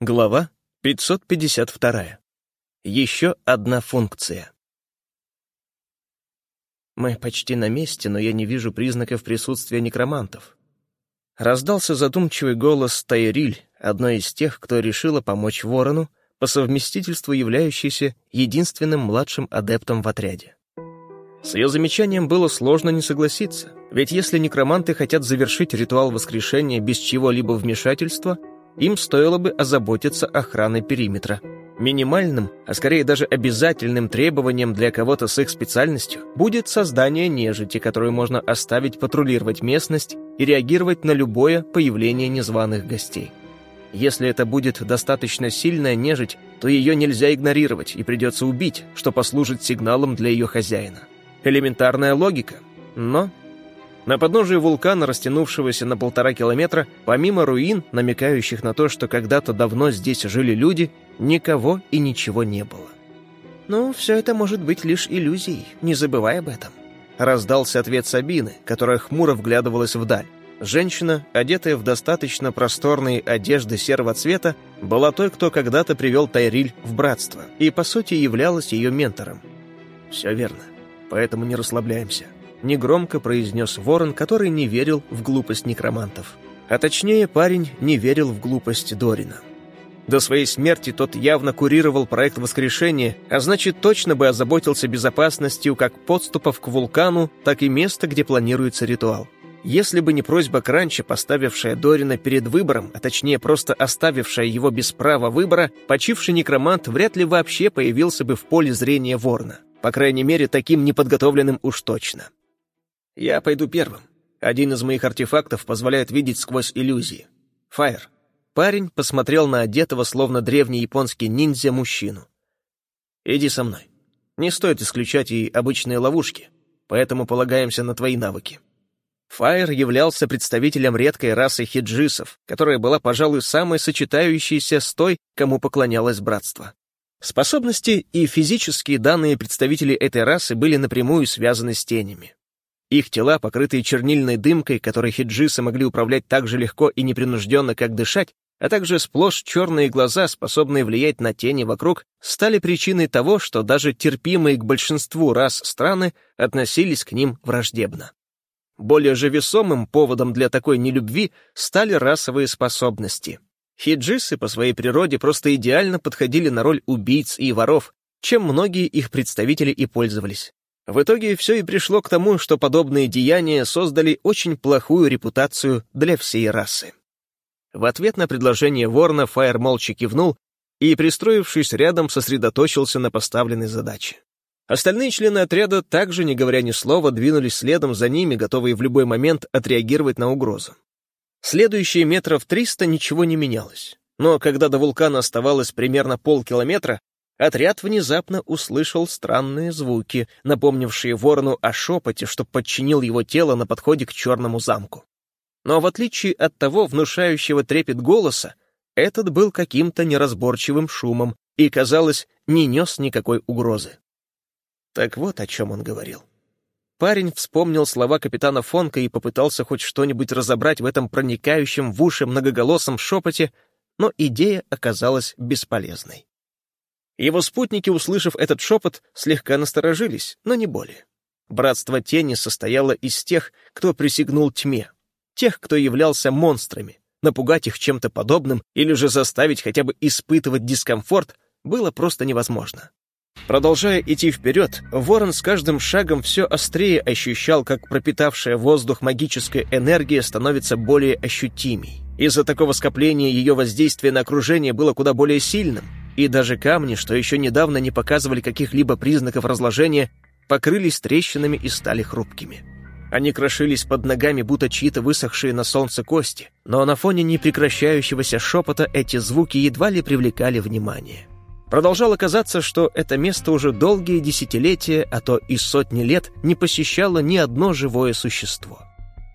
Глава 552. Еще одна функция. Мы почти на месте, но я не вижу признаков присутствия некромантов. Раздался задумчивый голос Тайриль, одной из тех, кто решила помочь Ворону, по совместительству являющейся единственным младшим адептом в отряде. С ее замечанием было сложно не согласиться, ведь если некроманты хотят завершить ритуал воскрешения без чего-либо вмешательства, им стоило бы озаботиться охраной периметра. Минимальным, а скорее даже обязательным требованием для кого-то с их специальностью будет создание нежити, которую можно оставить патрулировать местность и реагировать на любое появление незваных гостей. Если это будет достаточно сильная нежить, то ее нельзя игнорировать и придется убить, что послужит сигналом для ее хозяина. Элементарная логика, но на подножии вулкана, растянувшегося на полтора километра, помимо руин, намекающих на то, что когда-то давно здесь жили люди, никого и ничего не было. «Ну, все это может быть лишь иллюзией, не забывай об этом», — раздался ответ Сабины, которая хмуро вглядывалась вдаль. Женщина, одетая в достаточно просторные одежды серого цвета, была той, кто когда-то привел Тайриль в братство, и, по сути, являлась ее ментором. «Все верно, поэтому не расслабляемся», негромко произнес ворон, который не верил в глупость некромантов. А точнее, парень не верил в глупость Дорина. До своей смерти тот явно курировал проект воскрешения, а значит, точно бы озаботился безопасностью как подступов к вулкану, так и места, где планируется ритуал. Если бы не просьба Кранча, поставившая Дорина перед выбором, а точнее просто оставившая его без права выбора, почивший некромант вряд ли вообще появился бы в поле зрения ворона. По крайней мере, таким неподготовленным уж точно. Я пойду первым. Один из моих артефактов позволяет видеть сквозь иллюзии. Фаер. Парень посмотрел на одетого, словно древний японский ниндзя, мужчину. Иди со мной. Не стоит исключать и обычные ловушки, поэтому полагаемся на твои навыки. Фаер являлся представителем редкой расы хиджисов, которая была, пожалуй, самой сочетающейся с той, кому поклонялось братство. Способности и физические данные представителей этой расы были напрямую связаны с тенями. Их тела, покрытые чернильной дымкой, которой хиджисы могли управлять так же легко и непринужденно, как дышать, а также сплошь черные глаза, способные влиять на тени вокруг, стали причиной того, что даже терпимые к большинству рас страны относились к ним враждебно. Более же весомым поводом для такой нелюбви стали расовые способности. Хиджисы по своей природе просто идеально подходили на роль убийц и воров, чем многие их представители и пользовались. В итоге все и пришло к тому, что подобные деяния создали очень плохую репутацию для всей расы. В ответ на предложение Ворна Фаер молча кивнул и, пристроившись рядом, сосредоточился на поставленной задаче. Остальные члены отряда, также не говоря ни слова, двинулись следом за ними, готовые в любой момент отреагировать на угрозу. Следующие метров триста ничего не менялось. Но когда до вулкана оставалось примерно полкилометра, отряд внезапно услышал странные звуки, напомнившие ворону о шепоте, что подчинил его тело на подходе к черному замку. Но в отличие от того внушающего трепет голоса, этот был каким-то неразборчивым шумом и, казалось, не нес никакой угрозы. Так вот о чем он говорил. Парень вспомнил слова капитана Фонка и попытался хоть что-нибудь разобрать в этом проникающем в уши многоголосом шепоте, но идея оказалась бесполезной. Его спутники, услышав этот шепот, слегка насторожились, но не более. Братство тени состояло из тех, кто присягнул тьме, тех, кто являлся монстрами. Напугать их чем-то подобным или же заставить хотя бы испытывать дискомфорт было просто невозможно. Продолжая идти вперед, ворон с каждым шагом все острее ощущал, как пропитавшая воздух магическая энергия становится более ощутимей. Из-за такого скопления ее воздействие на окружение было куда более сильным, и даже камни, что еще недавно не показывали каких-либо признаков разложения, покрылись трещинами и стали хрупкими. Они крошились под ногами, будто чьи-то высохшие на солнце кости, но на фоне непрекращающегося шепота эти звуки едва ли привлекали внимание. Продолжало казаться, что это место уже долгие десятилетия, а то и сотни лет не посещало ни одно живое существо.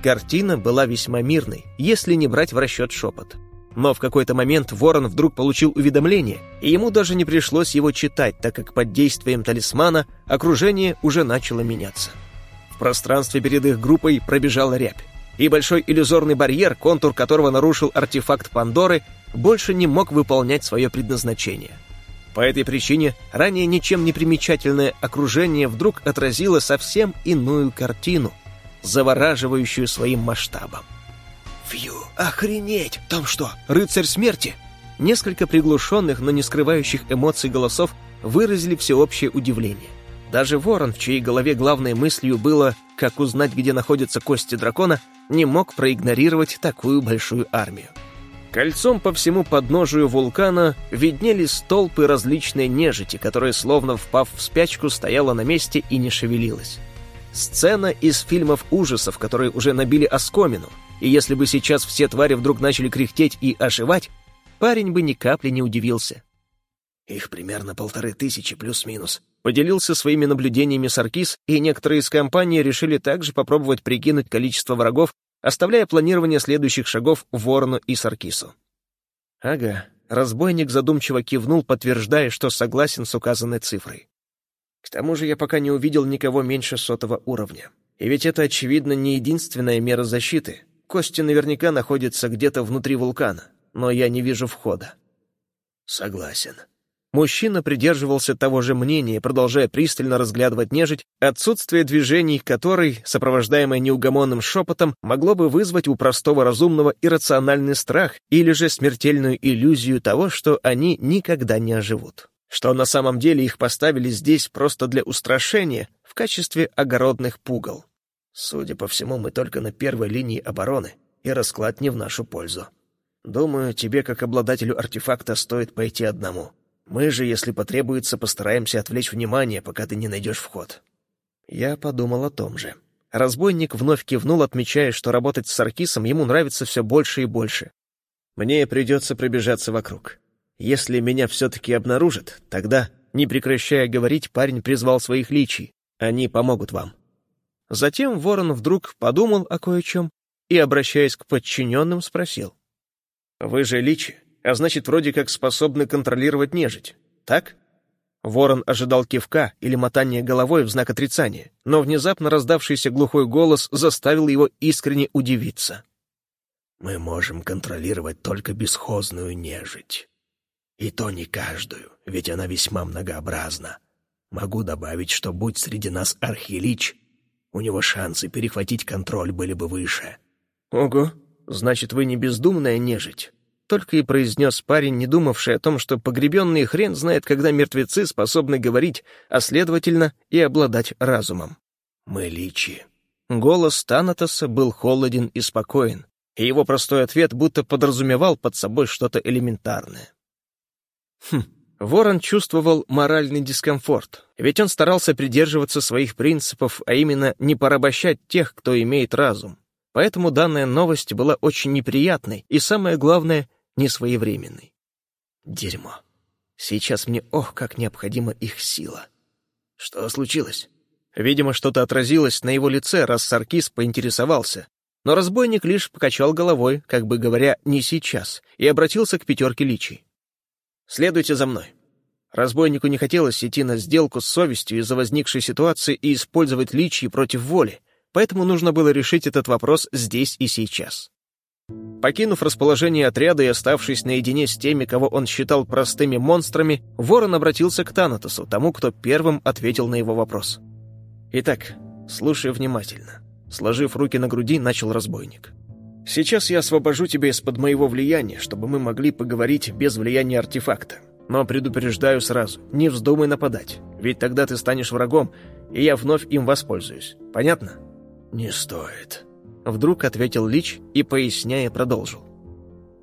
Картина была весьма мирной, если не брать в расчет шепот. Но в какой-то момент Ворон вдруг получил уведомление, и ему даже не пришлось его читать, так как под действием талисмана окружение уже начало меняться. В пространстве перед их группой пробежала рябь. и большой иллюзорный барьер, контур которого нарушил артефакт Пандоры, больше не мог выполнять свое предназначение. По этой причине ранее ничем не примечательное окружение вдруг отразило совсем иную картину, завораживающую своим масштабом. «Фью, охренеть! Там что, рыцарь смерти?» Несколько приглушенных, но не скрывающих эмоций голосов выразили всеобщее удивление. Даже ворон, в чьей голове главной мыслью было «как узнать, где находятся кости дракона», не мог проигнорировать такую большую армию. Кольцом по всему подножию вулкана виднелись толпы различной нежити, которая, словно впав в спячку, стояла на месте и не шевелилась. Сцена из фильмов ужасов, которые уже набили оскомину, и если бы сейчас все твари вдруг начали кряхтеть и оживать, парень бы ни капли не удивился. «Их примерно полторы тысячи плюс-минус», — поделился своими наблюдениями Саркис, и некоторые из компании решили также попробовать прикинуть количество врагов, оставляя планирование следующих шагов Ворону и Саркису. «Ага», — разбойник задумчиво кивнул, подтверждая, что согласен с указанной цифрой. «К тому же я пока не увидел никого меньше сотого уровня. И ведь это, очевидно, не единственная мера защиты. Кости наверняка находятся где-то внутри вулкана, но я не вижу входа». «Согласен», Мужчина придерживался того же мнения, продолжая пристально разглядывать нежить, отсутствие движений которой, сопровождаемое неугомонным шепотом, могло бы вызвать у простого разумного иррациональный страх или же смертельную иллюзию того, что они никогда не оживут. Что на самом деле их поставили здесь просто для устрашения в качестве огородных пугал. Судя по всему, мы только на первой линии обороны, и расклад не в нашу пользу. Думаю, тебе, как обладателю артефакта, стоит пойти одному. Мы же, если потребуется, постараемся отвлечь внимание, пока ты не найдешь вход». Я подумал о том же. Разбойник вновь кивнул, отмечая, что работать с Саркисом ему нравится все больше и больше. «Мне придется пробежаться вокруг. Если меня все-таки обнаружат, тогда, не прекращая говорить, парень призвал своих личий. Они помогут вам». Затем ворон вдруг подумал о кое-чем и, обращаясь к подчиненным, спросил. «Вы же личи? а значит, вроде как способны контролировать нежить. Так? Ворон ожидал кивка или мотания головой в знак отрицания, но внезапно раздавшийся глухой голос заставил его искренне удивиться. «Мы можем контролировать только бесхозную нежить. И то не каждую, ведь она весьма многообразна. Могу добавить, что будь среди нас архилич, у него шансы перехватить контроль были бы выше». «Ого, значит, вы не бездумная нежить?» только и произнес парень, не думавший о том, что погребенный хрен знает, когда мертвецы способны говорить, а следовательно и обладать разумом. «Мы личи». Голос Танатоса был холоден и спокоен, и его простой ответ будто подразумевал под собой что-то элементарное. Хм, Ворон чувствовал моральный дискомфорт, ведь он старался придерживаться своих принципов, а именно не порабощать тех, кто имеет разум. Поэтому данная новость была очень неприятной и, самое главное, несвоевременный. Дерьмо. Сейчас мне, ох, как необходима их сила. Что случилось? Видимо, что-то отразилось на его лице, раз Саркис поинтересовался. Но разбойник лишь покачал головой, как бы говоря, не сейчас, и обратился к пятерке личий. «Следуйте за мной». Разбойнику не хотелось идти на сделку с совестью из-за возникшей ситуации и использовать личии против воли, поэтому нужно было решить этот вопрос здесь и сейчас. Покинув расположение отряда и оставшись наедине с теми, кого он считал простыми монстрами, Ворон обратился к Танатосу, тому, кто первым ответил на его вопрос. «Итак, слушай внимательно». Сложив руки на груди, начал разбойник. «Сейчас я освобожу тебя из-под моего влияния, чтобы мы могли поговорить без влияния артефакта. Но предупреждаю сразу, не вздумай нападать, ведь тогда ты станешь врагом, и я вновь им воспользуюсь. Понятно?» «Не стоит», Вдруг ответил Лич и, поясняя, продолжил.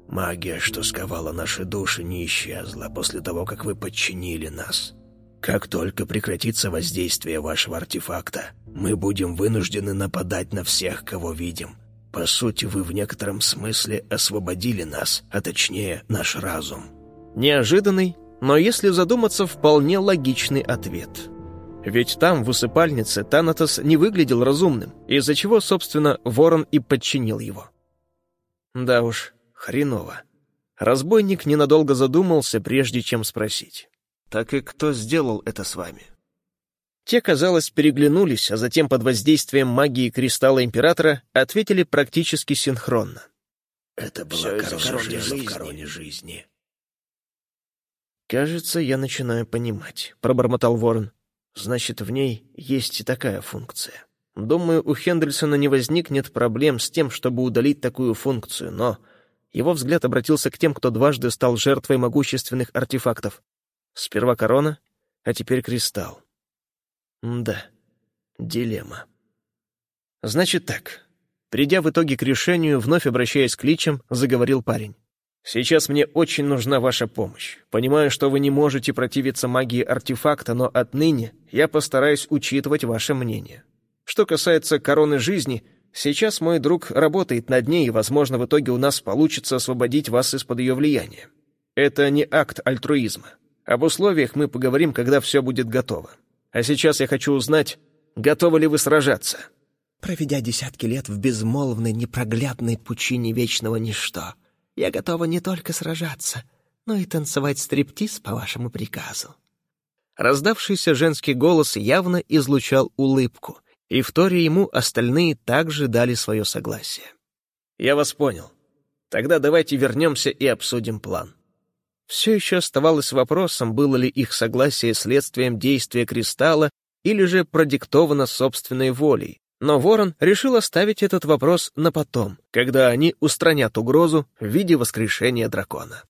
«Магия, что сковала наши души, не исчезла после того, как вы подчинили нас. Как только прекратится воздействие вашего артефакта, мы будем вынуждены нападать на всех, кого видим. По сути, вы в некотором смысле освободили нас, а точнее, наш разум». Неожиданный, но если задуматься, вполне логичный ответ — ведь там, в усыпальнице, Танатос не выглядел разумным, из-за чего, собственно, ворон и подчинил его. Да уж, хреново. Разбойник ненадолго задумался, прежде чем спросить. «Так и кто сделал это с вами?» Те, казалось, переглянулись, а затем под воздействием магии кристалла Императора ответили практически синхронно. Это была корона, жизни. в короне жизни. «Кажется, я начинаю понимать», — пробормотал Ворон. «Значит, в ней есть и такая функция. Думаю, у Хендельсона не возникнет проблем с тем, чтобы удалить такую функцию, но...» Его взгляд обратился к тем, кто дважды стал жертвой могущественных артефактов. Сперва корона, а теперь кристалл. да, дилемма. Значит так. Придя в итоге к решению, вновь обращаясь к личам, заговорил парень. Сейчас мне очень нужна ваша помощь. Понимаю, что вы не можете противиться магии артефакта, но отныне я постараюсь учитывать ваше мнение. Что касается короны жизни, сейчас мой друг работает над ней, и, возможно, в итоге у нас получится освободить вас из-под ее влияния. Это не акт альтруизма. Об условиях мы поговорим, когда все будет готово. А сейчас я хочу узнать, готовы ли вы сражаться?» «Проведя десятки лет в безмолвной, непроглядной пучине вечного ничто», я готова не только сражаться, но и танцевать стриптиз по вашему приказу». Раздавшийся женский голос явно излучал улыбку, и в торе ему остальные также дали свое согласие. «Я вас понял. Тогда давайте вернемся и обсудим план». Все еще оставалось вопросом, было ли их согласие следствием действия кристалла или же продиктовано собственной волей, но Ворон решил оставить этот вопрос на потом, когда они устранят угрозу в виде воскрешения дракона.